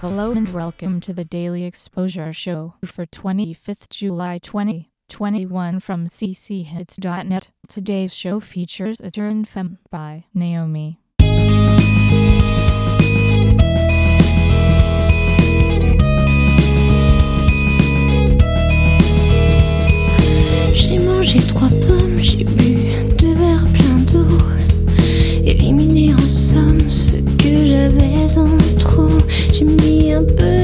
Hello and welcome to the Daily Exposure Show for 25th July 2021 from cchits.net. Today's show features Etern Femme by Naomi. J'ai mangé trois pommes, j'ai bu simple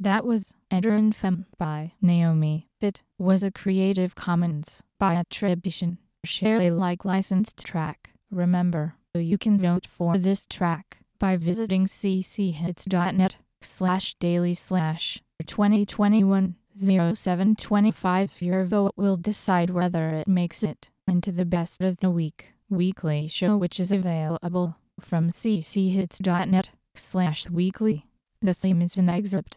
That was Edrin Femme by Naomi. It was a Creative Commons by attribution. Share Alike licensed track. Remember, you can vote for this track by visiting cchits.net slash daily slash 2021 0725. Your vote will decide whether it makes it into the best of the week weekly show which is available from cchits.net slash weekly. The theme is an excerpt